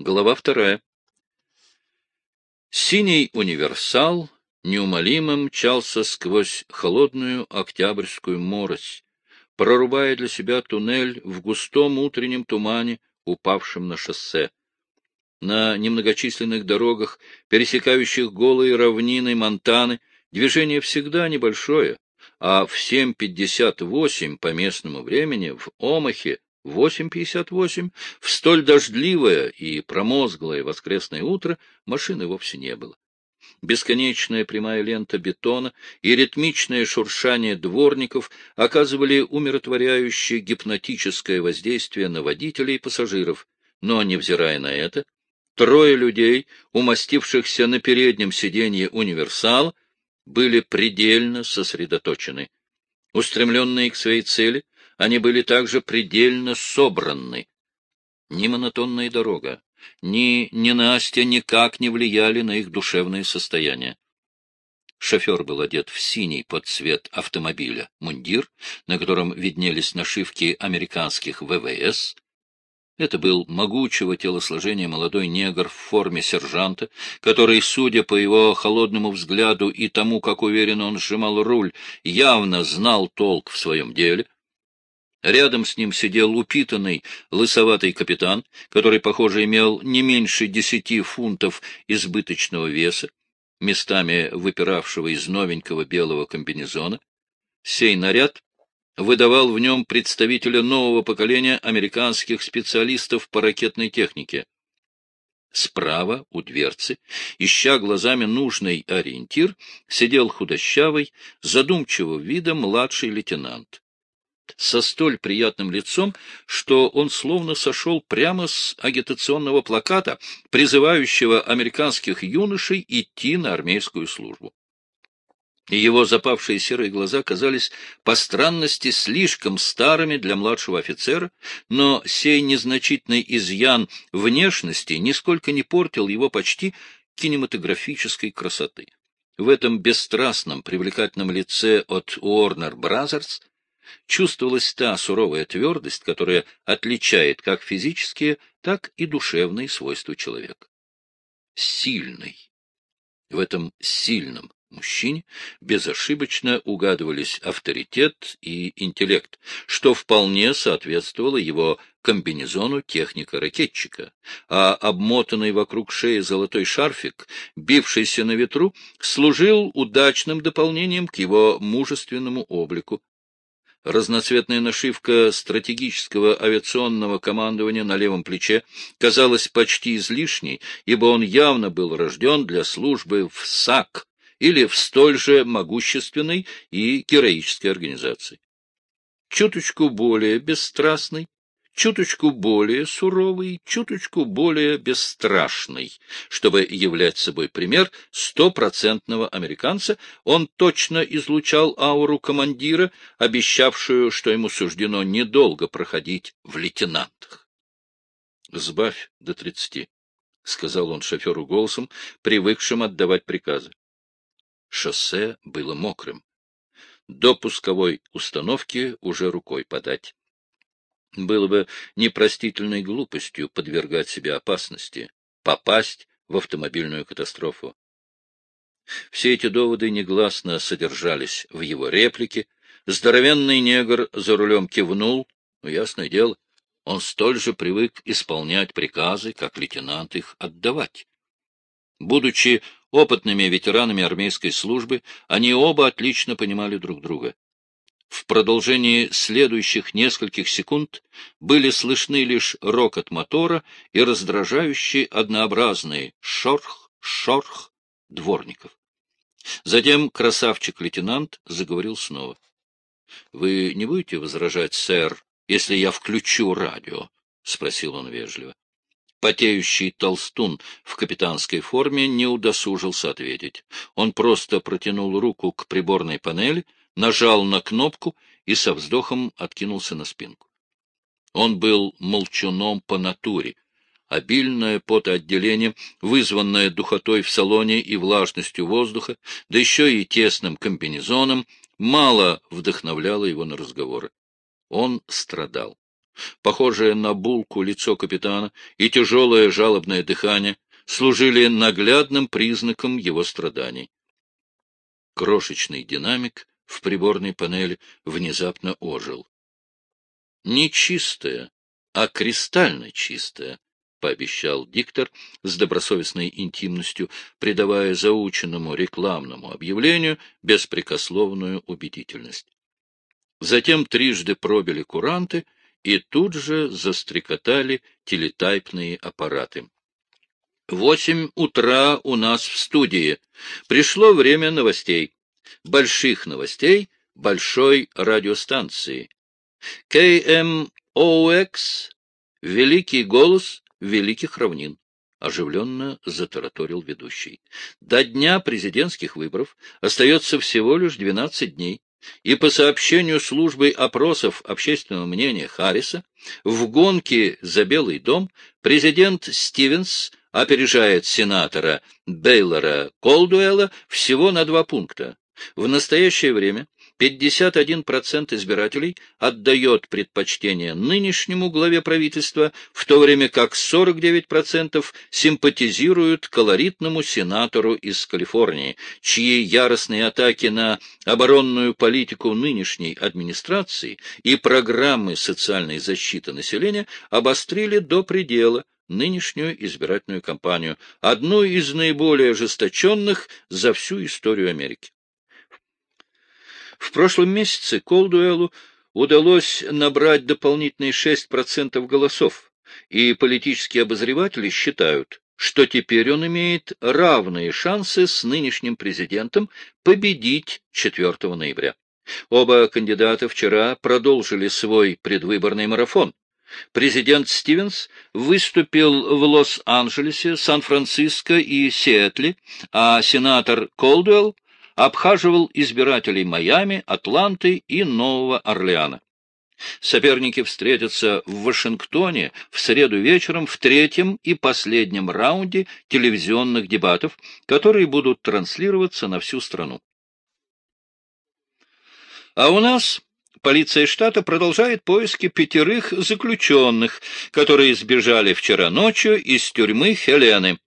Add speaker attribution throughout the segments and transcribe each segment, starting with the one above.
Speaker 1: Глава вторая. Синий универсал неумолимо мчался сквозь холодную октябрьскую морось, прорубая для себя туннель в густом утреннем тумане, упавшем на шоссе. На немногочисленных дорогах, пересекающих голые равнины Монтаны, движение всегда небольшое, а в 7.58 по местному времени в Омахе 8.58 в столь дождливое и промозглое воскресное утро машины вовсе не было. Бесконечная прямая лента бетона и ритмичное шуршание дворников оказывали умиротворяющее гипнотическое воздействие на водителей и пассажиров, но, невзирая на это, трое людей, умастившихся на переднем сиденье универсала, были предельно сосредоточены. Устремленные к своей цели, они были также предельно собраны. Ни монотонная дорога, ни ненастья никак не влияли на их душевное состояние. Шофер был одет в синий под цвет автомобиля мундир, на котором виднелись нашивки американских ВВС. Это был могучего телосложения молодой негр в форме сержанта, который, судя по его холодному взгляду и тому, как уверенно он сжимал руль, явно знал толк в своем деле — Рядом с ним сидел упитанный, лысоватый капитан, который, похоже, имел не меньше десяти фунтов избыточного веса, местами выпиравшего из новенького белого комбинезона. Сей наряд выдавал в нем представителя нового поколения американских специалистов по ракетной технике. Справа, у дверцы, ища глазами нужный ориентир, сидел худощавый, задумчивого вида младший лейтенант со столь приятным лицом, что он словно сошел прямо с агитационного плаката, призывающего американских юношей идти на армейскую службу. Его запавшие серые глаза казались по странности слишком старыми для младшего офицера, но сей незначительный изъян внешности нисколько не портил его почти кинематографической красоты. В этом бесстрастном, привлекательном лице от Уорнер Бразерс чувствовалась та суровая твердость, которая отличает как физические, так и душевные свойства человека. Сильный. В этом сильном мужчине безошибочно угадывались авторитет и интеллект, что вполне соответствовало его комбинезону техника-ракетчика, а обмотанный вокруг шеи золотой шарфик, бившийся на ветру, служил удачным дополнением к его мужественному облику, Разноцветная нашивка стратегического авиационного командования на левом плече казалась почти излишней, ибо он явно был рожден для службы в САК или в столь же могущественной и героической организации. Чуточку более бесстрастный, чуточку более суровый, чуточку более бесстрашный. Чтобы являть собой пример стопроцентного американца, он точно излучал ауру командира, обещавшую, что ему суждено недолго проходить в лейтенантах. — Сбавь до тридцати, — сказал он шоферу голосом, привыкшим отдавать приказы. Шоссе было мокрым. До пусковой установки уже рукой подать. Было бы непростительной глупостью подвергать себя опасности, попасть в автомобильную катастрофу. Все эти доводы негласно содержались в его реплике. Здоровенный негр за рулем кивнул, но, ясное дело, он столь же привык исполнять приказы, как лейтенант их отдавать. Будучи опытными ветеранами армейской службы, они оба отлично понимали друг друга. В продолжении следующих нескольких секунд были слышны лишь рокот мотора и раздражающий однообразный шорх-шорх дворников. Затем красавчик-лейтенант заговорил снова. — Вы не будете возражать, сэр, если я включу радио? — спросил он вежливо. Потеющий толстун в капитанской форме не удосужился ответить. Он просто протянул руку к приборной панели — нажал на кнопку и со вздохом откинулся на спинку. Он был молчуном по натуре. Обильное потоотделение, вызванное духотой в салоне и влажностью воздуха, да еще и тесным комбинезоном, мало вдохновляло его на разговоры. Он страдал. Похожее на булку лицо капитана и тяжелое жалобное дыхание служили наглядным признаком его страданий. Крошечный динамик в приборной панели внезапно ожил. Не чистая, а кристально чистая, — пообещал диктор с добросовестной интимностью, придавая заученному рекламному объявлению беспрекословную убедительность. Затем трижды пробили куранты, и тут же застрекотали телетайпные аппараты. Восемь утра у нас в студии. Пришло время новостей. Больших новостей большой радиостанции. КМОХ — великий голос великих равнин. Оживленно затараторил ведущий. До дня президентских выборов остается всего лишь 12 дней, и по сообщению службы опросов общественного мнения Харриса, в гонке за Белый дом президент Стивенс опережает сенатора Бейлора Колдуэлла всего на два пункта. В настоящее время 51% избирателей отдает предпочтение нынешнему главе правительства, в то время как 49% симпатизируют колоритному сенатору из Калифорнии, чьи яростные атаки на оборонную политику нынешней администрации и программы социальной защиты населения обострили до предела нынешнюю избирательную кампанию, одну из наиболее ожесточенных за всю историю Америки. В прошлом месяце Колдуэлу удалось набрать дополнительные 6% голосов, и политические обозреватели считают, что теперь он имеет равные шансы с нынешним президентом победить 4 ноября. Оба кандидата вчера продолжили свой предвыборный марафон. Президент Стивенс выступил в Лос-Анджелесе, Сан-Франциско и Сиэтле, а сенатор Колдуэлл обхаживал избирателей Майами, Атланты и Нового Орлеана. Соперники встретятся в Вашингтоне в среду вечером в третьем и последнем раунде телевизионных дебатов, которые будут транслироваться на всю страну. А у нас полиция штата продолжает поиски пятерых заключенных, которые сбежали вчера ночью из тюрьмы Хелены.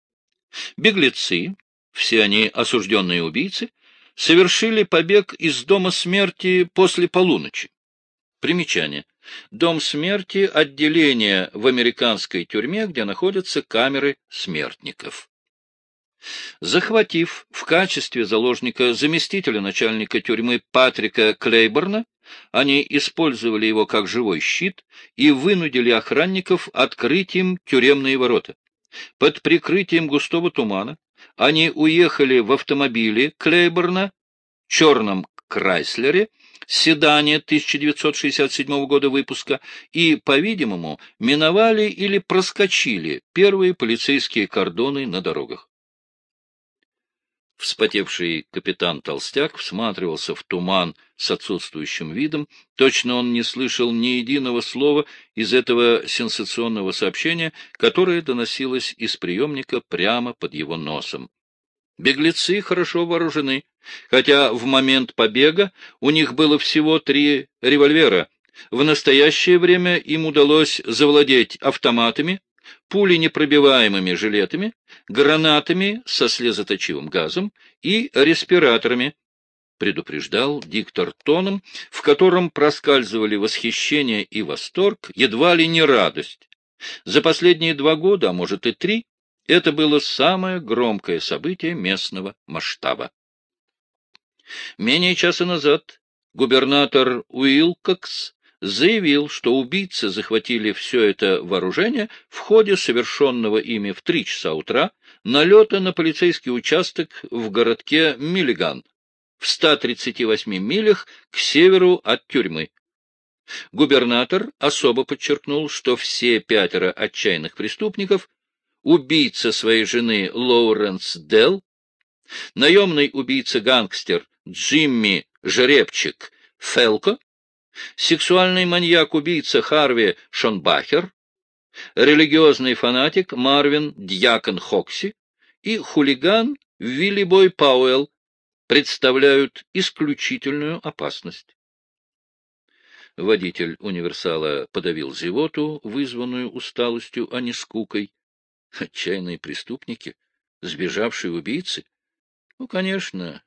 Speaker 1: Беглецы, все они осужденные убийцы, совершили побег из дома смерти после полуночи. Примечание. Дом смерти – отделение в американской тюрьме, где находятся камеры смертников. Захватив в качестве заложника заместителя начальника тюрьмы Патрика Клейборна, они использовали его как живой щит и вынудили охранников открыть им тюремные ворота. Под прикрытием густого тумана они уехали в автомобиле Клейборна, черном Крайслере, седане 1967 года выпуска, и, по-видимому, миновали или проскочили первые полицейские кордоны на дорогах. Вспотевший капитан Толстяк всматривался в туман с отсутствующим видом. Точно он не слышал ни единого слова из этого сенсационного сообщения, которое доносилось из приемника прямо под его носом. Беглецы хорошо вооружены, хотя в момент побега у них было всего три револьвера. В настоящее время им удалось завладеть автоматами, пуленепробиваемыми жилетами, гранатами со слезоточивым газом и респираторами, предупреждал диктор тоном, в котором проскальзывали восхищение и восторг, едва ли не радость. За последние два года, а может и три, это было самое громкое событие местного масштаба. Менее часа назад губернатор Уилкокс заявил, что убийцы захватили все это вооружение в ходе совершенного ими в три часа утра налета на полицейский участок в городке Миллиган в 138 милях к северу от тюрьмы. Губернатор особо подчеркнул, что все пятеро отчаянных преступников убийца своей жены Лоуренс Делл, наемный убийца-гангстер Джимми Жеребчик Фелко, сексуальный маньяк-убийца Харви Шонбахер, религиозный фанатик Марвин Дьякон Хокси и хулиган Вилли Бой Пауэлл представляют исключительную опасность. Водитель универсала подавил зевоту, вызванную усталостью, а не скукой. Отчаянные преступники, сбежавшие убийцы? Ну, конечно,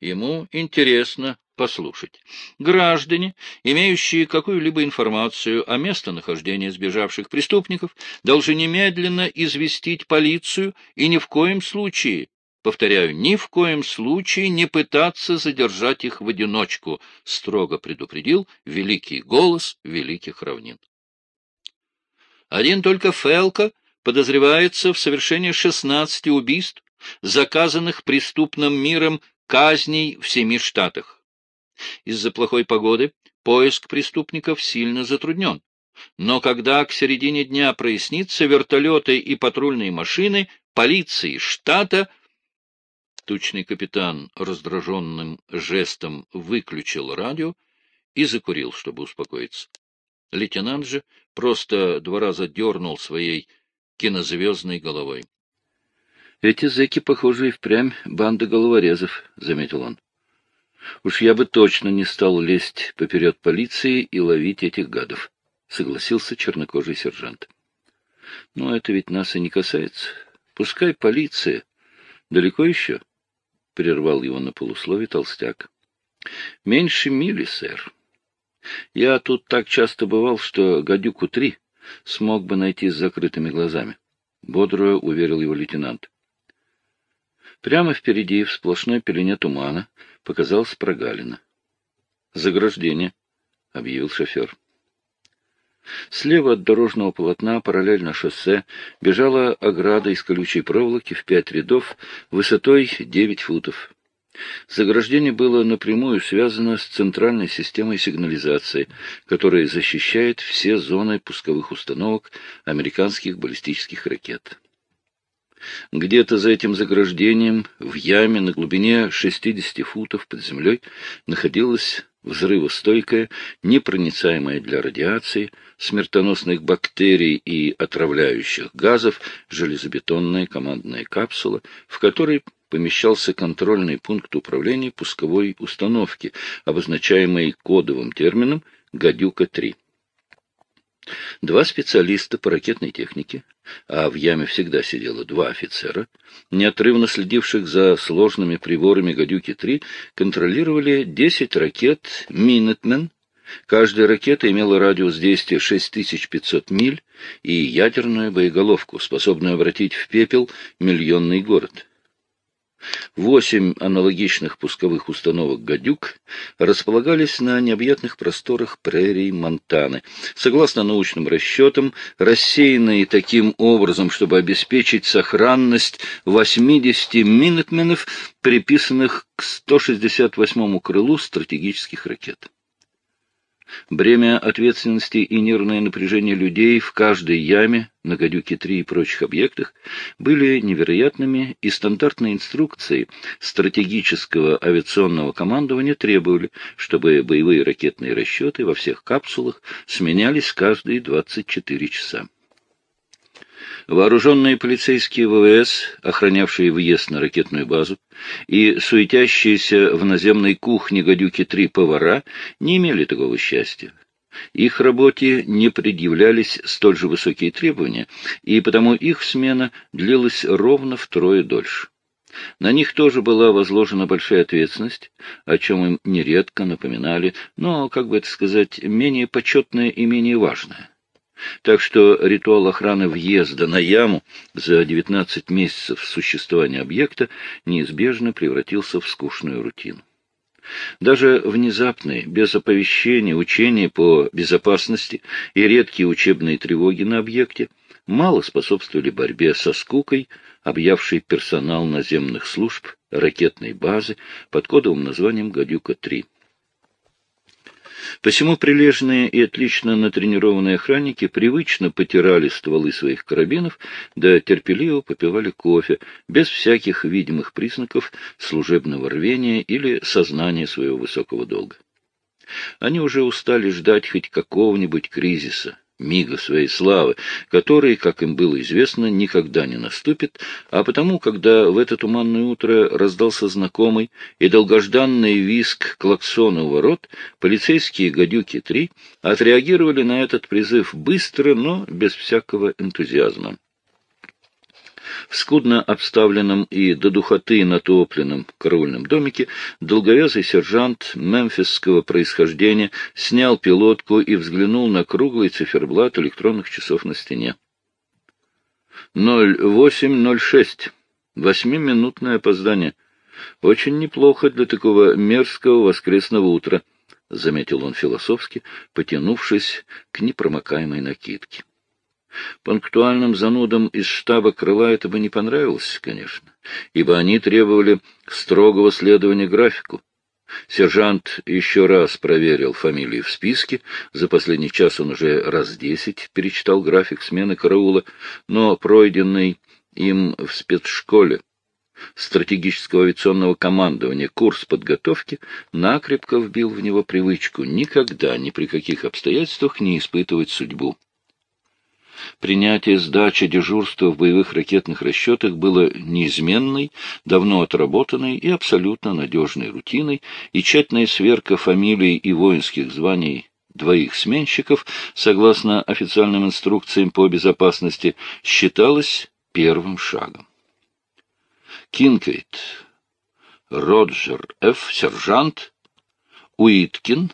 Speaker 1: ему интересно послушать. Граждане, имеющие какую-либо информацию о местонахождении сбежавших преступников, должны немедленно известить полицию и ни в коем случае, повторяю, ни в коем случае не пытаться задержать их в одиночку, строго предупредил великий голос великих равнин. Один только Фелка подозревается в совершении 16 убийств, заказанных преступным миром казней в семи штатах. Из-за плохой погоды поиск преступников сильно затруднен. Но когда к середине дня прояснится, вертолеты и патрульные машины полиции штата... Тучный капитан раздраженным жестом выключил радио и закурил, чтобы успокоиться. Лейтенант же просто два раза дернул своей кинозвездной головой. — Эти зэки, похоже, и впрямь банда головорезов, — заметил он. Уж я бы точно не стал лезть поперед полиции и ловить этих гадов, — согласился чернокожий сержант. Но это ведь нас и не касается. Пускай полиция. Далеко еще? — прервал его на полуслове толстяк. — Меньше мили, сэр. Я тут так часто бывал, что гадюку три смог бы найти с закрытыми глазами. Бодро уверил его лейтенант. Прямо впереди, в сплошной пелене тумана, показалась прогалина. «Заграждение», — объявил шофер. Слева от дорожного полотна, параллельно шоссе, бежала ограда из колючей проволоки в пять рядов, высотой девять футов. Заграждение было напрямую связано с центральной системой сигнализации, которая защищает все зоны пусковых установок американских баллистических ракет. Где-то за этим заграждением, в яме на глубине 60 футов под землей, находилась взрывостойкая, непроницаемая для радиации, смертоносных бактерий и отравляющих газов железобетонная командная капсула, в которой помещался контрольный пункт управления пусковой установки, обозначаемый кодовым термином «Гадюка-3». Два специалиста по ракетной технике, а в яме всегда сидело два офицера, неотрывно следивших за сложными приборами «Гадюки-3», контролировали 10 ракет «Минетмен». Каждая ракета имела радиус действия 6500 миль и ядерную боеголовку, способную обратить в пепел миллионный город. Восемь аналогичных пусковых установок «Гадюк» располагались на необъятных просторах прерий Монтаны. Согласно научным расчетам, рассеянные таким образом, чтобы обеспечить сохранность 80 минутменов, приписанных к 168-му крылу стратегических ракет. Бремя ответственности и нервное напряжение людей в каждой яме, на «Гадюке-3» и прочих объектах были невероятными, и стандартные инструкции стратегического авиационного командования требовали, чтобы боевые ракетные расчеты во всех капсулах сменялись каждые 24 часа. Вооруженные полицейские ВВС, охранявшие въезд на ракетную базу, и суетящиеся в наземной кухне гадюки-3 повара не имели такого счастья. Их работе не предъявлялись столь же высокие требования, и потому их смена длилась ровно втрое дольше. На них тоже была возложена большая ответственность, о чем им нередко напоминали, но, как бы это сказать, менее почетная и менее важная. Так что ритуал охраны въезда на яму за 19 месяцев существования объекта неизбежно превратился в скучную рутину. Даже внезапные, без оповещения, учения по безопасности и редкие учебные тревоги на объекте мало способствовали борьбе со скукой, объявшей персонал наземных служб ракетной базы под кодовым названием «Гадюка-3». Посему прилежные и отлично натренированные охранники привычно потирали стволы своих карабинов, да терпеливо попивали кофе, без всяких видимых признаков служебного рвения или сознания своего высокого долга. Они уже устали ждать хоть какого-нибудь кризиса, мига своей славы, который, как им было известно, никогда не наступит, а потому, когда в это туманное утро раздался знакомый и долгожданный виск клаксона у ворот, полицейские «Гадюки-3» отреагировали на этот призыв быстро, но без всякого энтузиазма. В скудно обставленном и до духоты натопленном караульном домике долговязый сержант мемфисского происхождения снял пилотку и взглянул на круглый циферблат электронных часов на стене. 08.06. Восьмиминутное опоздание. Очень неплохо для такого мерзкого воскресного утра, — заметил он философски, потянувшись к непромокаемой накидке. Пунктуальным занудам из штаба крыла это бы не понравилось, конечно, ибо они требовали строгого следования графику. Сержант еще раз проверил фамилии в списке, за последний час он уже раз десять перечитал график смены караула, но пройденный им в спецшколе стратегического авиационного командования курс подготовки накрепко вбил в него привычку никогда ни при каких обстоятельствах не испытывать судьбу. Принятие сдачи дежурства в боевых ракетных расчетах было неизменной, давно отработанной и абсолютно надежной рутиной, и тщательная сверка фамилий и воинских званий двоих сменщиков, согласно официальным инструкциям по безопасности, считалась первым шагом. Кинкейт, Роджер Ф., сержант, Уиткин,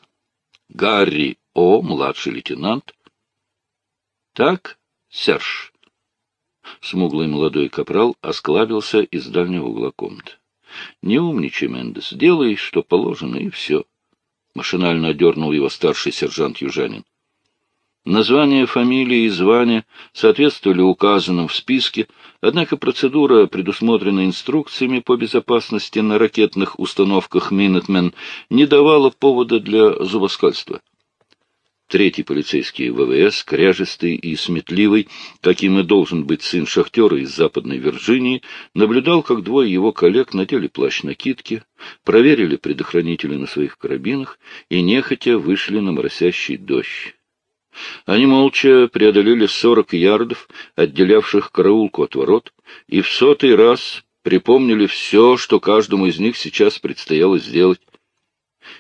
Speaker 1: Гарри О., младший лейтенант. Так Серж. Смуглый молодой капрал осклабился из дальнего угла комнаты. — Не умничай, Мендес, делай, что положено, и все. Машинально одернул его старший сержант Южанин. Название, фамилии и звания соответствовали указанным в списке, однако процедура, предусмотренная инструкциями по безопасности на ракетных установках «Минутмен», не давала повода для зубоскальства. Третий полицейский ВВС, кряжистый и сметливый, каким и должен быть сын шахтера из Западной Вирджинии, наблюдал, как двое его коллег надели плащ-накидки, проверили предохранители на своих карабинах и нехотя вышли на моросящий дождь. Они молча преодолели сорок ярдов, отделявших караулку от ворот, и в сотый раз припомнили все, что каждому из них сейчас предстояло сделать.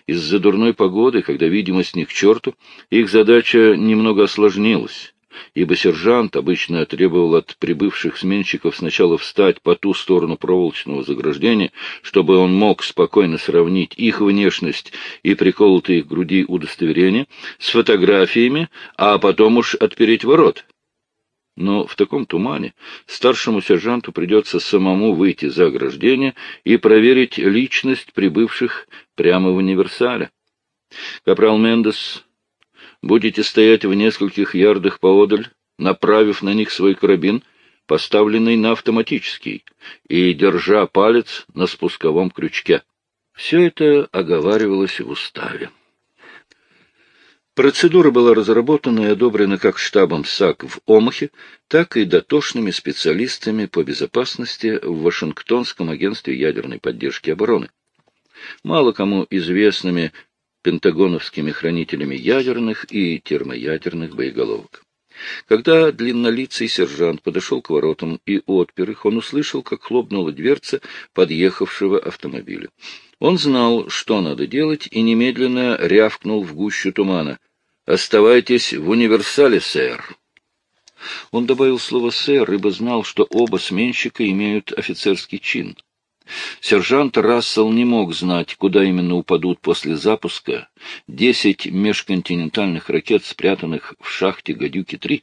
Speaker 1: Из-за дурной погоды, когда видимость не к черту, их задача немного осложнилась, ибо сержант обычно требовал от прибывших сменщиков сначала встать по ту сторону проволочного заграждения, чтобы он мог спокойно сравнить их внешность и приколотые к груди удостоверения с фотографиями, а потом уж отпереть ворот. Но в таком тумане старшему сержанту придется самому выйти за ограждение и проверить личность прибывших прямо в универсале. Капрал Мендес, будете стоять в нескольких ярдах поодаль, направив на них свой карабин, поставленный на автоматический, и держа палец на спусковом крючке. Все это оговаривалось в уставе. Процедура была разработана и одобрена как штабом САК в Омахе, так и дотошными специалистами по безопасности в Вашингтонском агентстве ядерной поддержки обороны. Мало кому известными пентагоновскими хранителями ядерных и термоядерных боеголовок. Когда длиннолицый сержант подошел к воротам и отпер их, он услышал, как хлопнула дверца подъехавшего автомобиля. Он знал, что надо делать, и немедленно рявкнул в гущу тумана. Оставайтесь в универсале, сэр. Он добавил слово «сэр», ибо знал, что оба сменщика имеют офицерский чин. Сержант Рассел не мог знать, куда именно упадут после запуска десять межконтинентальных ракет, спрятанных в шахте «Гадюки-3»,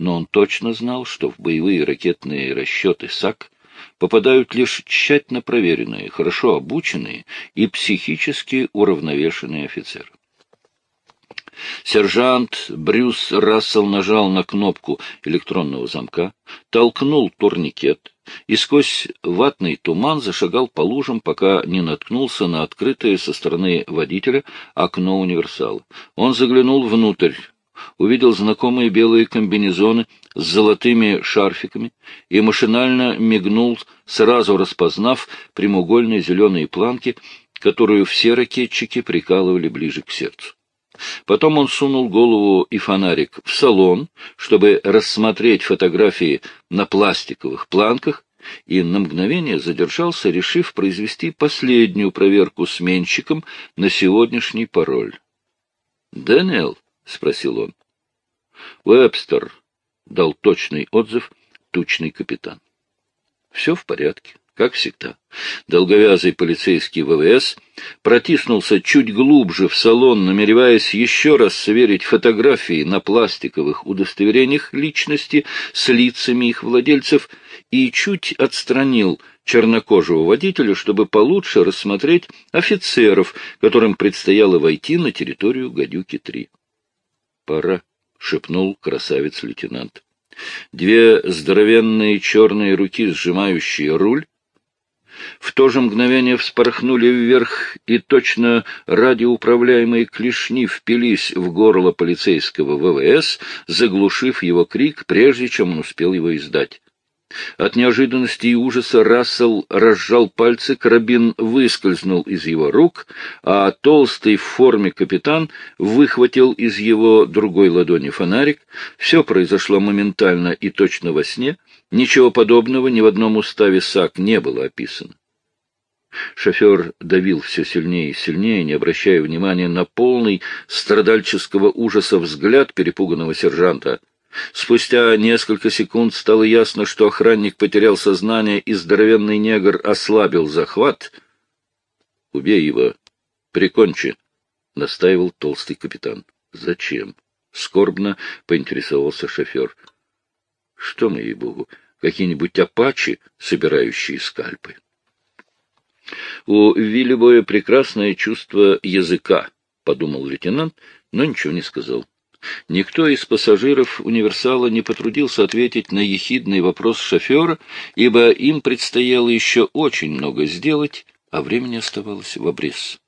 Speaker 1: но он точно знал, что в боевые ракетные расчеты САК попадают лишь тщательно проверенные, хорошо обученные и психически уравновешенные офицеры. Сержант Брюс Рассел нажал на кнопку электронного замка, толкнул турникет и сквозь ватный туман зашагал по лужам, пока не наткнулся на открытое со стороны водителя окно универсала. Он заглянул внутрь, увидел знакомые белые комбинезоны с золотыми шарфиками и машинально мигнул, сразу распознав прямоугольные зеленые планки, которую все ракетчики прикалывали ближе к сердцу. Потом он сунул голову и фонарик в салон, чтобы рассмотреть фотографии на пластиковых планках, и на мгновение задержался, решив произвести последнюю проверку сменщиком на сегодняшний пароль. — Дэниел? — спросил он. — Уэбстер, — дал точный отзыв тучный капитан. — Все в порядке как всегда. Долговязый полицейский ВВС протиснулся чуть глубже в салон, намереваясь еще раз сверить фотографии на пластиковых удостоверениях личности с лицами их владельцев и чуть отстранил чернокожего водителя, чтобы получше рассмотреть офицеров, которым предстояло войти на территорию «Гадюки-3». «Пора», — шепнул красавец-лейтенант. Две здоровенные черные руки, сжимающие руль, в то же мгновение вспорхнули вверх, и точно радиоуправляемые клешни впились в горло полицейского ВВС, заглушив его крик, прежде чем он успел его издать. От неожиданности и ужаса Рассел разжал пальцы, карабин выскользнул из его рук, а толстый в форме капитан выхватил из его другой ладони фонарик. Все произошло моментально и точно во сне — Ничего подобного ни в одном уставе САК не было описано. Шофер давил все сильнее и сильнее, не обращая внимания на полный страдальческого ужаса взгляд перепуганного сержанта. Спустя несколько секунд стало ясно, что охранник потерял сознание, и здоровенный негр ослабил захват. — Убей его, прикончи, — настаивал толстый капитан. — Зачем? — скорбно поинтересовался шофер. Что мы, ей-богу, какие-нибудь апачи, собирающие скальпы? У Виллибоя прекрасное чувство языка, — подумал лейтенант, но ничего не сказал. Никто из пассажиров универсала не потрудился ответить на ехидный вопрос шофера, ибо им предстояло еще очень много сделать, а времени оставалось в обрез.